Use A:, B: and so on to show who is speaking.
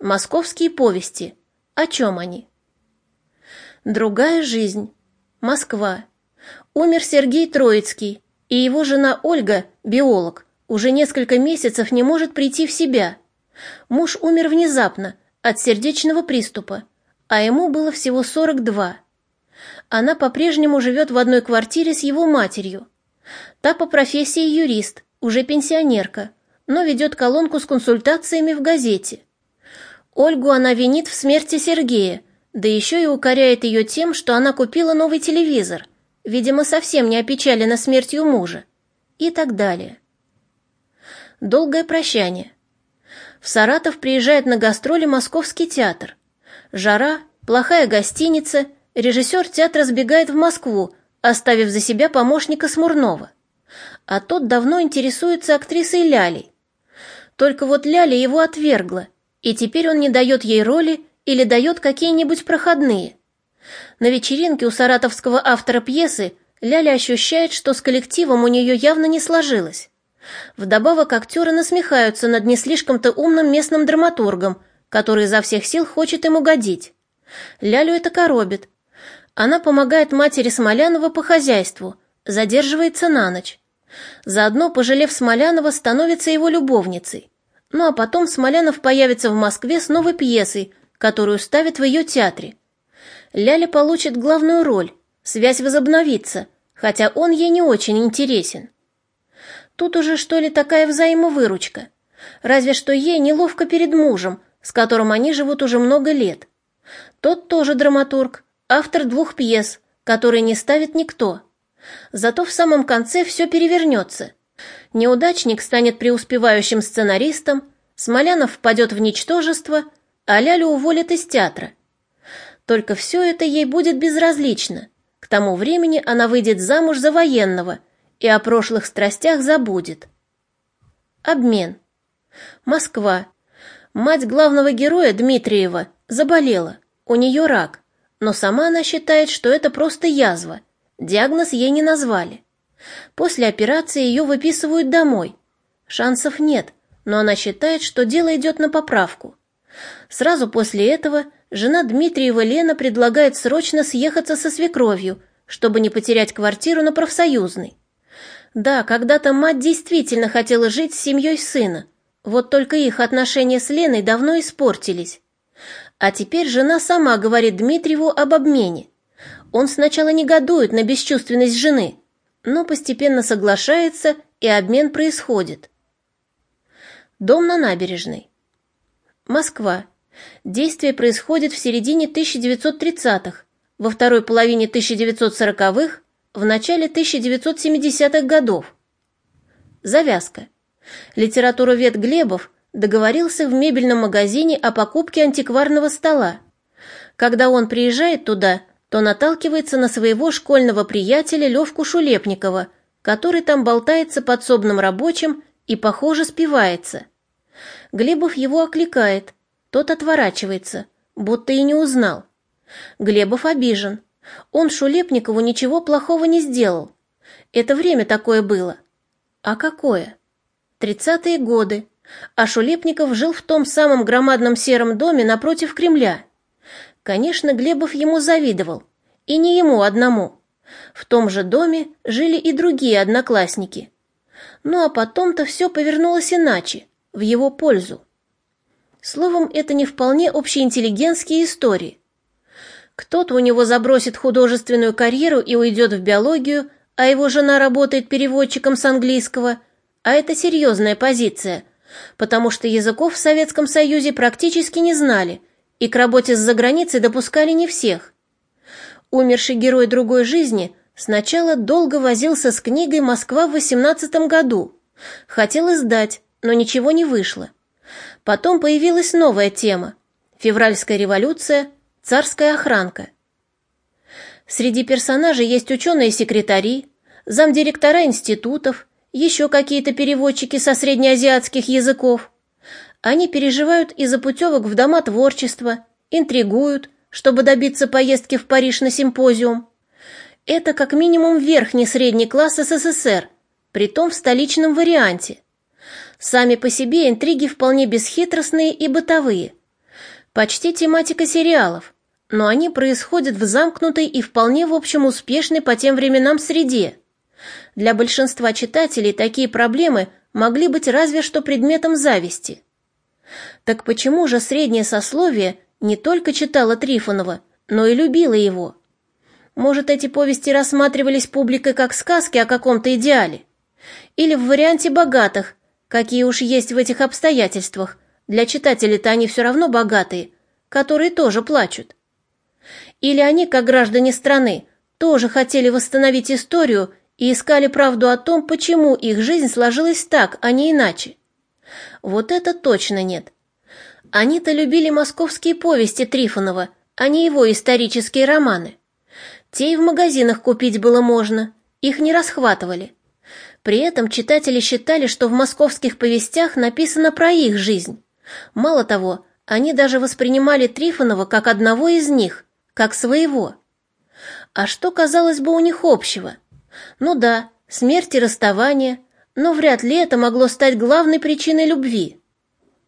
A: Московские повести. О чем они? Другая жизнь. Москва. Умер Сергей Троицкий, и его жена Ольга, биолог, уже несколько месяцев не может прийти в себя. Муж умер внезапно, от сердечного приступа, а ему было всего 42. Она по-прежнему живет в одной квартире с его матерью. Та по профессии юрист, уже пенсионерка, но ведет колонку с консультациями в газете. Ольгу она винит в смерти Сергея, да еще и укоряет ее тем, что она купила новый телевизор, видимо, совсем не опечалена смертью мужа, и так далее. Долгое прощание. В Саратов приезжает на гастроли Московский театр. Жара, плохая гостиница, режиссер театра сбегает в Москву, оставив за себя помощника Смурнова. А тот давно интересуется актрисой Лялей. Только вот Ляля его отвергла, и теперь он не дает ей роли или дает какие-нибудь проходные. На вечеринке у саратовского автора пьесы Ляля ощущает, что с коллективом у нее явно не сложилось. Вдобавок актеры насмехаются над не слишком-то умным местным драматургом, который изо всех сил хочет им угодить. Лялю это коробит. Она помогает матери Смолянова по хозяйству, задерживается на ночь. Заодно, пожалев Смолянова, становится его любовницей. Ну а потом Смолянов появится в Москве с новой пьесой, которую ставят в ее театре. Ляля получит главную роль, связь возобновится, хотя он ей не очень интересен. Тут уже что ли такая взаимовыручка. Разве что ей неловко перед мужем, с которым они живут уже много лет. Тот тоже драматург, автор двух пьес, которые не ставит никто. Зато в самом конце все перевернется. Неудачник станет преуспевающим сценаристом, Смолянов впадет в ничтожество, а Лялю уволят из театра. Только все это ей будет безразлично. К тому времени она выйдет замуж за военного – и о прошлых страстях забудет. Обмен. Москва. Мать главного героя Дмитриева заболела, у нее рак, но сама она считает, что это просто язва. Диагноз ей не назвали. После операции ее выписывают домой. Шансов нет, но она считает, что дело идет на поправку. Сразу после этого жена Дмитриева Лена предлагает срочно съехаться со свекровью, чтобы не потерять квартиру на профсоюзной. Да, когда-то мать действительно хотела жить с семьей сына, вот только их отношения с Леной давно испортились. А теперь жена сама говорит Дмитриеву об обмене. Он сначала негодует на бесчувственность жены, но постепенно соглашается, и обмен происходит. Дом на набережной. Москва. Действие происходит в середине 1930-х, во второй половине 1940-х в начале 1970-х годов. Завязка. Литературовед Глебов договорился в мебельном магазине о покупке антикварного стола. Когда он приезжает туда, то наталкивается на своего школьного приятеля Левку Шулепникова, который там болтается подсобным рабочим и, похоже, спивается. Глебов его окликает, тот отворачивается, будто и не узнал. Глебов обижен, он Шулепникову ничего плохого не сделал. Это время такое было. А какое? Тридцатые годы. А Шулепников жил в том самом громадном сером доме напротив Кремля. Конечно, Глебов ему завидовал. И не ему одному. В том же доме жили и другие одноклассники. Ну а потом-то все повернулось иначе, в его пользу. Словом, это не вполне общеинтеллигентские истории. Кто-то у него забросит художественную карьеру и уйдет в биологию, а его жена работает переводчиком с английского. А это серьезная позиция, потому что языков в Советском Союзе практически не знали, и к работе с заграницей допускали не всех. Умерший герой другой жизни сначала долго возился с книгой «Москва» в 18 году. Хотел издать, но ничего не вышло. Потом появилась новая тема – февральская революция – Царская охранка. Среди персонажей есть ученые-секретари, замдиректора институтов, еще какие-то переводчики со среднеазиатских языков. Они переживают из-за путевок в дома творчества, интригуют, чтобы добиться поездки в Париж на симпозиум. Это как минимум верхний средний класс СССР, притом в столичном варианте. Сами по себе интриги вполне бесхитростные и бытовые – Почти тематика сериалов, но они происходят в замкнутой и вполне, в общем, успешной по тем временам среде. Для большинства читателей такие проблемы могли быть разве что предметом зависти. Так почему же среднее сословие не только читало Трифонова, но и любило его? Может, эти повести рассматривались публикой как сказки о каком-то идеале? Или в варианте богатых, какие уж есть в этих обстоятельствах, для читателей-то они все равно богатые, которые тоже плачут. Или они, как граждане страны, тоже хотели восстановить историю и искали правду о том, почему их жизнь сложилась так, а не иначе. Вот это точно нет. Они-то любили московские повести Трифонова, а не его исторические романы. Те и в магазинах купить было можно, их не расхватывали. При этом читатели считали, что в московских повестях написано про их жизнь. Мало того, они даже воспринимали Трифонова как одного из них, как своего. А что, казалось бы, у них общего? Ну да, смерть и расставание, но вряд ли это могло стать главной причиной любви.